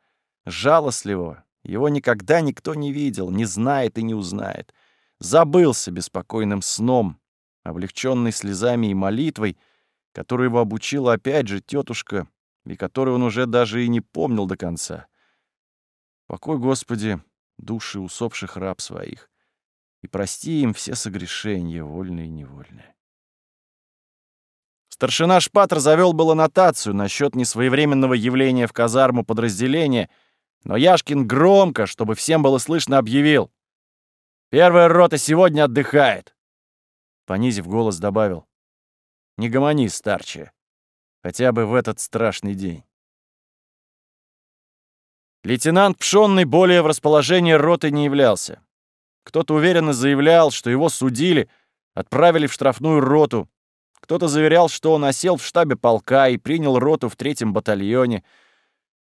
жалостливого его никогда никто не видел, не знает и не узнает. Забылся беспокойным сном, облегченный слезами и молитвой, которую его обучила опять же тетушка и который он уже даже и не помнил до конца. Покой, Господи, души усопших раб своих, и прости им все согрешения, вольные и невольные. Старшина Шпатр завел было нотацию насчет несвоевременного явления в казарму подразделения, но Яшкин громко, чтобы всем было слышно, объявил. «Первая рота сегодня отдыхает!» Понизив голос, добавил. «Не гомони, старче. Хотя бы в этот страшный день. Лейтенант Пшонный более в расположении роты не являлся. Кто-то уверенно заявлял, что его судили, отправили в штрафную роту. Кто-то заверял, что он осел в штабе полка и принял роту в третьем батальоне.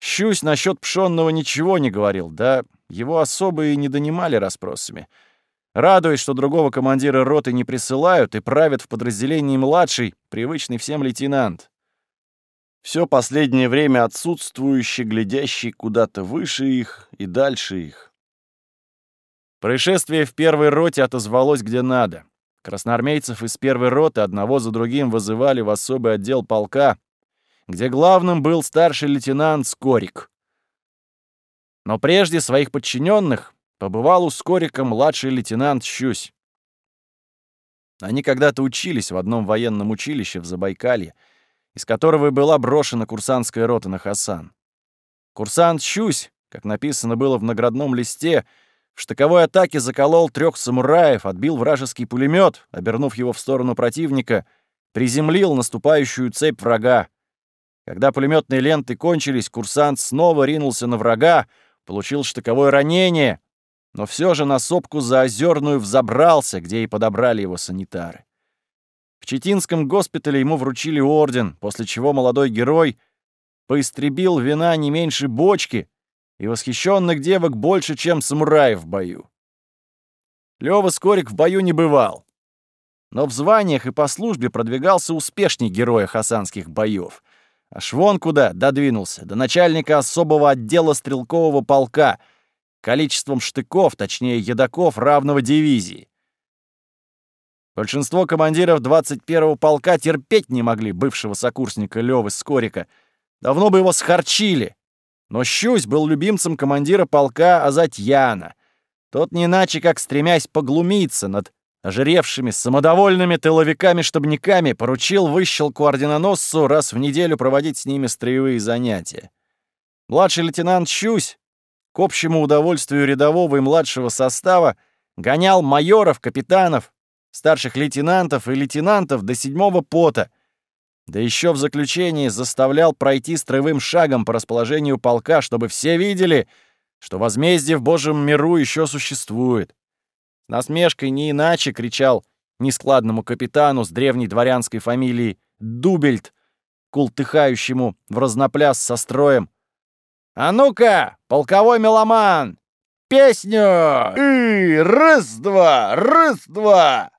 Щусь насчет Пшонного ничего не говорил, да его особо и не донимали расспросами. Радуясь, что другого командира роты не присылают и правят в подразделении младший, привычный всем лейтенант все последнее время отсутствующий, глядящий куда-то выше их и дальше их. Происшествие в первой роте отозвалось где надо. Красноармейцев из первой роты одного за другим вызывали в особый отдел полка, где главным был старший лейтенант Скорик. Но прежде своих подчиненных побывал у Скорика младший лейтенант Щусь. Они когда-то учились в одном военном училище в Забайкалье, из которого и была брошена курсантская рота на Хасан. Курсант Щусь, как написано было в наградном листе, в штыковой атаке заколол трех самураев, отбил вражеский пулемет, обернув его в сторону противника, приземлил наступающую цепь врага. Когда пулеметные ленты кончились, курсант снова ринулся на врага, получил штыковое ранение, но все же на сопку заозерную взобрался, где и подобрали его санитары. Читинском госпитале ему вручили орден, после чего молодой герой поистребил вина не меньше бочки и восхищенных девок больше, чем самураев в бою. Лёва Скорик в бою не бывал, но в званиях и по службе продвигался успешней героя хасанских боев. Аж вон куда додвинулся, до начальника особого отдела стрелкового полка — количеством штыков, точнее едоков, равного дивизии. Большинство командиров 21-го полка терпеть не могли бывшего сокурсника Лёвы Скорика. Давно бы его схарчили. Но Щусь был любимцем командира полка Азатьяна. Тот не иначе, как стремясь поглумиться над ожиревшими, самодовольными тыловиками-штабниками, поручил выщелку орденоносцу раз в неделю проводить с ними строевые занятия. Младший лейтенант Щусь к общему удовольствию рядового и младшего состава гонял майоров, капитанов, старших лейтенантов и лейтенантов до седьмого пота, да еще в заключении заставлял пройти строевым шагом по расположению полка, чтобы все видели, что возмездие в Божьем миру еще существует. С насмешкой не иначе кричал нескладному капитану с древней дворянской фамилией Дубельт, култыхающему в разнопляс со строем, «А ну-ка, полковой меломан! Песню! И раз-два, раз-два!»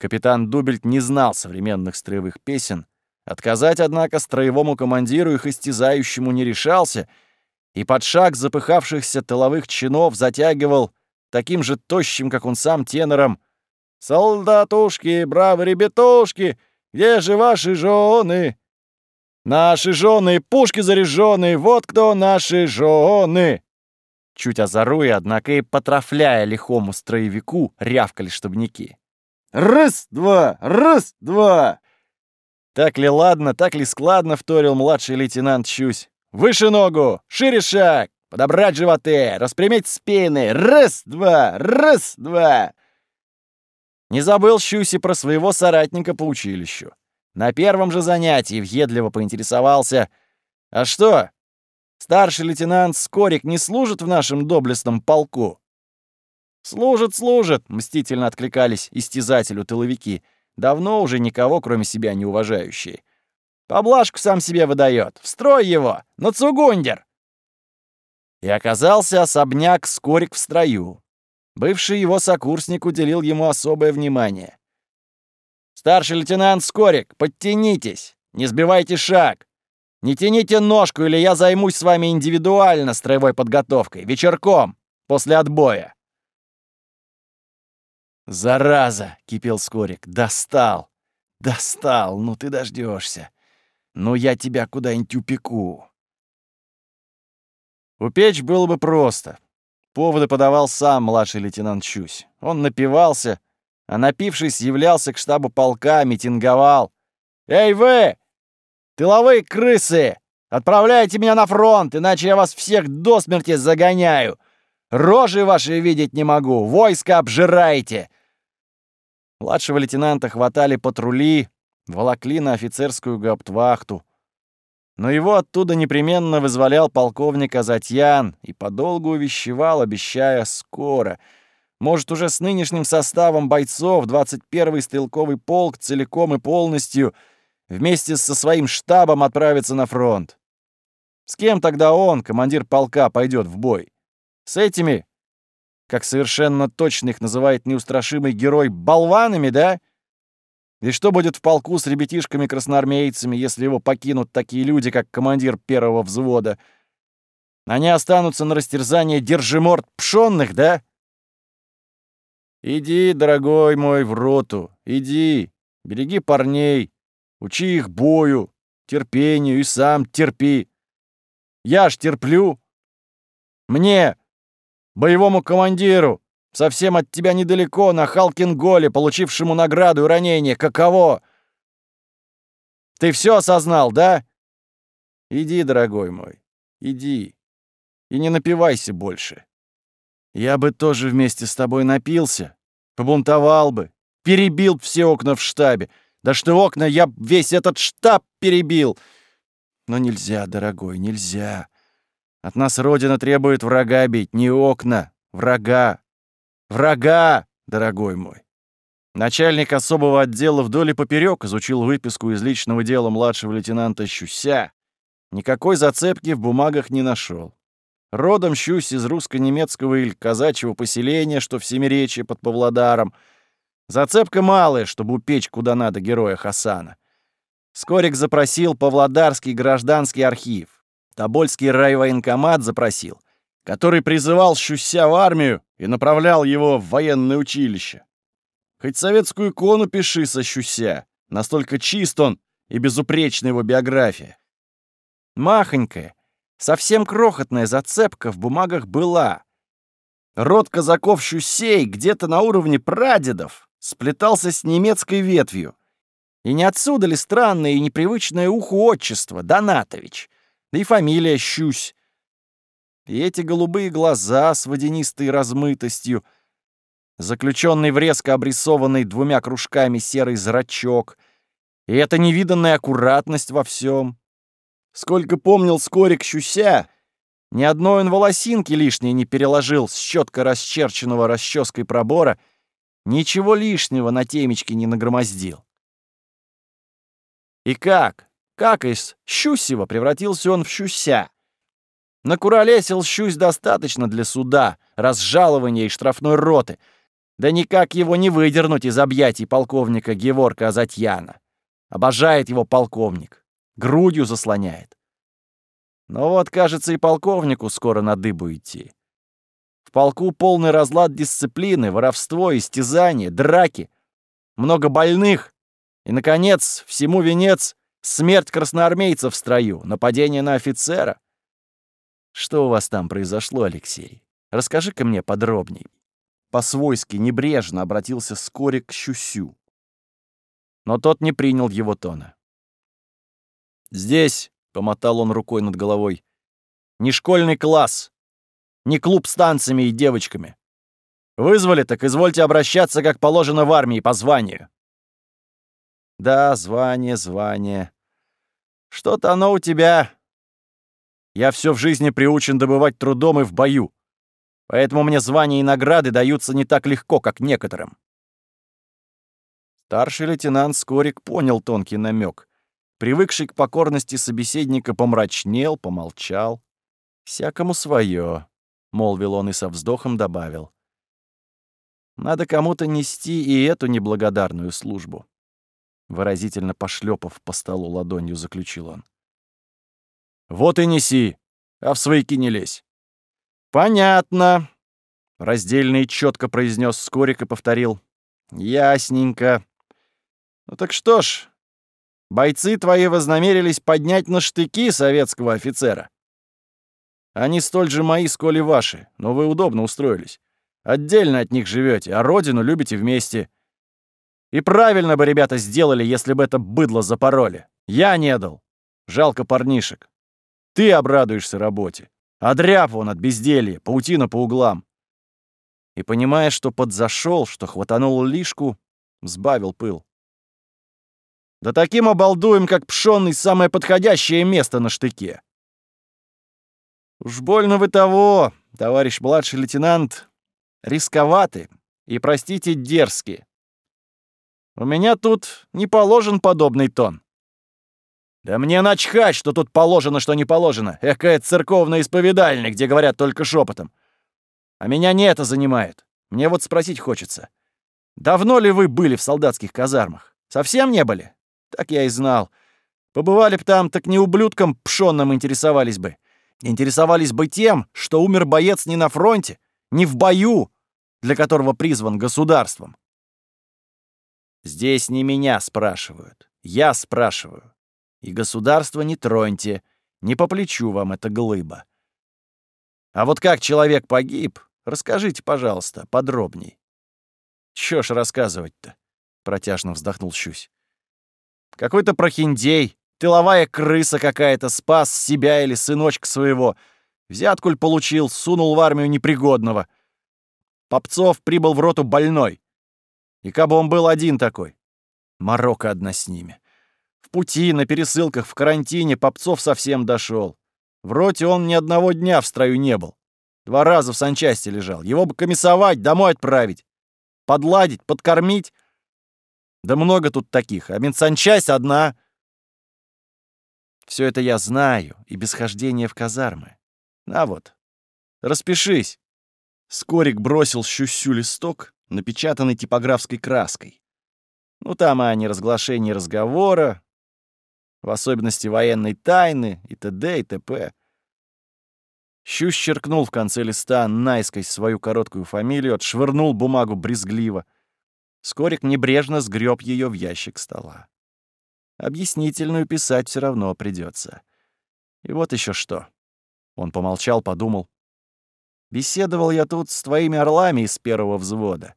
Капитан Дубельт не знал современных строевых песен. Отказать, однако, строевому командиру их истязающему не решался, и под шаг запыхавшихся тыловых чинов затягивал таким же тощим, как он сам, тенором «Солдатушки, бравые ребятушки, где же ваши жены? Наши жены, пушки заряженные, вот кто наши жены!» Чуть озоруя, однако и потрафляя лихому строевику, рявкали штабники. «Раз-два! Раз-два!» Так ли ладно, так ли складно, вторил младший лейтенант Чусь. «Выше ногу! Шире шаг! Подобрать животы! Распрямить спины! Раз-два! Раз-два!» Не забыл Щуси про своего соратника по училищу. На первом же занятии въедливо поинтересовался. «А что, старший лейтенант Скорик не служит в нашем доблестном полку?» «Служит, служит», — мстительно откликались истязателю тыловики. Давно уже никого, кроме себя, не уважающие. «Поблажку сам себе выдает. Встрой его! На цугундер!» И оказался особняк Скорик в строю. Бывший его сокурсник уделил ему особое внимание. Старший лейтенант Скорик, подтянитесь! Не сбивайте шаг! Не тяните ножку, или я займусь с вами индивидуально строевой подготовкой, вечерком, после отбоя!» «Зараза!» — кипел Скорик. «Достал! Достал! Ну ты дождешься! Ну я тебя куда-нибудь упеку!» Упечь было бы просто. Поводы подавал сам младший лейтенант Чусь. Он напивался, а напившись, являлся к штабу полка, митинговал. «Эй вы! Тыловые крысы! Отправляйте меня на фронт, иначе я вас всех до смерти загоняю! Рожи ваши видеть не могу, войско обжирайте!» Младшего лейтенанта хватали патрули, волокли на офицерскую гауптвахту. Но его оттуда непременно вызволял полковник Азатьян и подолгу увещевал, обещая скоро — может, уже с нынешним составом бойцов 21-й стрелковый полк целиком и полностью вместе со своим штабом отправится на фронт. С кем тогда он, командир полка, пойдет в бой? С этими, как совершенно точно их называет неустрашимый герой, болванами, да? И что будет в полку с ребятишками-красноармейцами, если его покинут такие люди, как командир первого взвода? Они останутся на растерзание держиморд пшённых, да? Иди, дорогой мой, в роту, иди, береги парней, учи их бою, терпению и сам терпи. Я ж терплю. Мне, боевому командиру, совсем от тебя недалеко, на Халкинголе, получившему награду и ранение, каково? Ты все осознал, да? Иди, дорогой мой, иди. И не напивайся больше. Я бы тоже вместе с тобой напился, побунтовал бы, перебил все окна в штабе. Да что окна, я весь этот штаб перебил. Но нельзя, дорогой, нельзя. От нас Родина требует врага бить, не окна, врага. Врага, дорогой мой. Начальник особого отдела вдоль и поперёк изучил выписку из личного дела младшего лейтенанта Щуся. Никакой зацепки в бумагах не нашел. Родом Щусь из русско-немецкого или казачьего поселения, что в Семиречье под Павлодаром. Зацепка малая, чтобы упечь куда надо героя Хасана. Скорик запросил Павлодарский гражданский архив. Тобольский райвоенкомат запросил, который призывал Щуся в армию и направлял его в военное училище. Хоть советскую икону пиши со Щуся, настолько чист он и безупречна его биография. Махонькая, совсем крохотная зацепка в бумагах была. Род казаков Щусей где-то на уровне прадедов сплетался с немецкой ветвью. И не отсюда ли странное и непривычное уху отчество, Донатович, да и фамилия Щусь. И эти голубые глаза с водянистой размытостью, заключенный в резко обрисованный двумя кружками серый зрачок, и эта невиданная аккуратность во всем. Сколько помнил Скорик Щуся, ни одной он волосинки лишней не переложил с четко расчерченного расческой пробора, ничего лишнего на темечке не нагромоздил. И как? Как из Щусева превратился он в Щуся? Накуролесил Щусь достаточно для суда, разжалования и штрафной роты. Да никак его не выдернуть из объятий полковника Геворка Азатьяна. Обожает его полковник. Грудью заслоняет. Но вот, кажется, и полковнику скоро на дыбу идти. В полку полный разлад дисциплины, воровство, истязания, драки. Много больных, и, наконец, всему венец — смерть красноармейцев в строю, нападение на офицера. Что у вас там произошло, Алексей? Расскажи-ка мне подробней. По-свойски небрежно обратился Скорик к Щусю. Но тот не принял его тона. «Здесь», — помотал он рукой над головой, — «не школьный класс, не клуб с танцами и девочками. Вызвали, так извольте обращаться, как положено в армии, по званию. Да, звание, звание. Что-то оно у тебя. Я все в жизни приучен добывать трудом и в бою. Поэтому мне звания и награды даются не так легко, как некоторым. Старший лейтенант Скорик понял тонкий намек. Привыкший к покорности собеседника помрачнел, помолчал. «Всякому свое», — молвил он и со вздохом добавил. «Надо кому-то нести и эту неблагодарную службу». Выразительно пошлепав по столу ладонью, заключил он. «Вот и неси, а в свояки не лезь». «Понятно», — раздельно и чётко произнёс Скорик и повторил. «Ясненько. Ну так что ж, бойцы твои вознамерились поднять на штыки советского офицера. Они столь же мои, сколь и ваши, но вы удобно устроились. Отдельно от них живёте, а родину любите вместе. И правильно бы ребята сделали, если бы это быдло запороли. Я не дал. Жалко парнишек. Ты обрадуешься работе. А дряп он от безделья, паутина по углам. И, понимая, что подзашел, что хватанул лишку, сбавил пыл. Да таким обалдуем, как пшённый, самое подходящее место на штыке. Уж больно вы того, товарищ младший лейтенант, рисковаты и, простите, дерзкие. У меня тут не положен подобный тон. Да мне начхать, что тут положено, что не положено. Экая церковная исповедальня, где говорят только шепотом. А меня не это занимает. Мне вот спросить хочется. Давно ли вы были в солдатских казармах? Совсем не были? Так я и знал. Побывали б там, так не ублюдком пшённым интересовались бы. Интересовались бы тем, что умер боец не на фронте, не в бою, для которого призван государством, Здесь не меня спрашивают. Я спрашиваю. И государство не троньте. Не по плечу вам эта глыба. А вот как человек погиб, расскажите, пожалуйста, подробней. Чё ж рассказывать-то? Протяжно вздохнул Щусь. Какой-то прохиндей, тыловая крыса какая-то, спас себя или сыночка своего. Взяткуль получил, сунул в армию непригодного. Попцов прибыл в роту больной. И кабы он был один такой. Марокко одна с ними. В пути, на пересылках, в карантине Попцов совсем дошел. В роте он ни одного дня в строю не был. Два раза в санчасти лежал. Его бы комиссовать, домой отправить. Подладить, подкормить. Да много тут таких, а медсанчасть одна. Все это я знаю, и без хождения в казармы. На вот, распишись. Скорик бросил щусю листок, напечатанный типографской краской. Ну, там и о неразглашении разговора, в особенности военной тайны и т.д. и т.п. Щущ черкнул в конце листа наискось свою короткую фамилию, отшвырнул бумагу брезгливо. Скорик небрежно сгреб ее в ящик стола. Объяснительную писать все равно придется. И вот еще что. Он помолчал, подумал. Беседовал я тут с твоими орлами из первого взвода.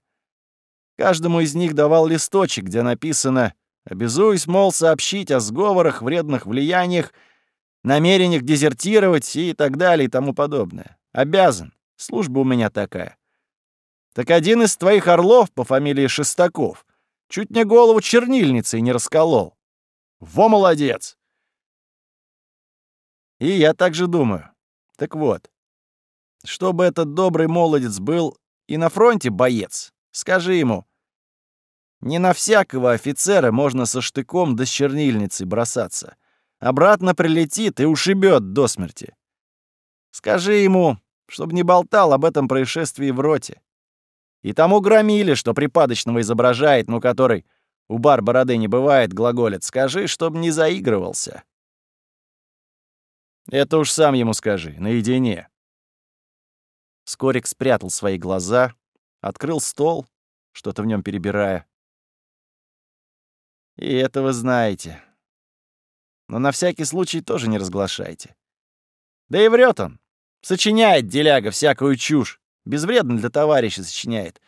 Каждому из них давал листочек, где написано «Обязуюсь, мол, сообщить о сговорах, вредных влияниях, намерениях дезертировать и так далее и тому подобное. Обязан. Служба у меня такая. Так один из твоих орлов по фамилии Шестаков чуть мне голову чернильницей не расколол. Во молодец! И я так же думаю. Так вот, чтобы этот добрый молодец был и на фронте боец, скажи ему, не на всякого офицера можно со штыком да с чернильницей бросаться. Обратно прилетит и ушибет до смерти. Скажи ему, чтобы не болтал об этом происшествии в роте. И тому громили, что припадочного изображает, ну который у бар бороды не бывает, глаголит. Скажи, чтоб не заигрывался. Это уж сам ему скажи, наедине. Скорик спрятал свои глаза, открыл стол, что-то в нем перебирая. И это вы знаете но на всякий случай тоже не разглашайте. Да и врет он. Сочиняет деляга всякую чушь. Безвредно для товарища сочиняет.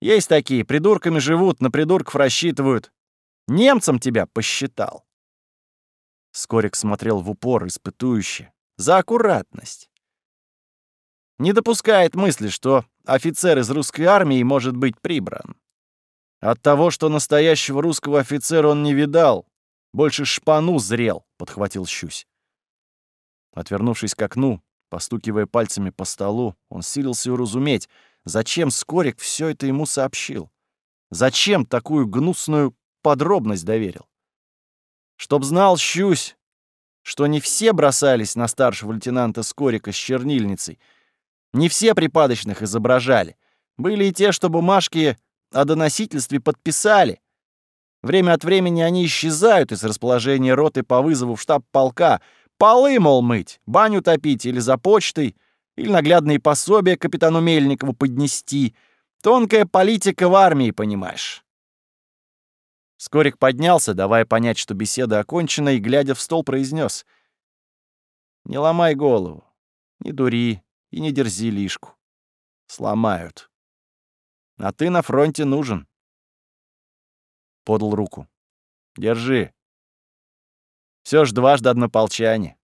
Есть такие, придурками живут, на придурков рассчитывают. Немцам тебя посчитал. Скорик смотрел в упор, испытующе. За аккуратность. Не допускает мысли, что офицер из русской армии может быть прибран. От того, что настоящего русского офицера он не видал, больше шпану зрел, подхватил щусь. Отвернувшись к окну, постукивая пальцами по столу, он силился уразуметь, зачем Скорик все это ему сообщил. Зачем такую гнусную подробность доверил? Чтоб знал щусь, что не все бросались на старшего лейтенанта Скорика с чернильницей, не все припадочных изображали. Были и те, что бумажки о доносительстве подписали, Время от времени они исчезают из расположения роты по вызову в штаб полка. Полы, мол, мыть, баню топить или за почтой, или наглядные пособия капитану Мельникову поднести. Тонкая политика в армии, понимаешь. Скорик поднялся, давая понять, что беседа окончена, и, глядя в стол, произнес: «Не ломай голову, не дури и не дерзи лишку. Сломают. А ты на фронте нужен подал руку. «Держи. Все ж дважды однополчане.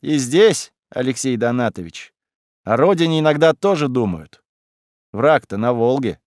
И здесь, Алексей Донатович, о родине иногда тоже думают. Враг-то на Волге.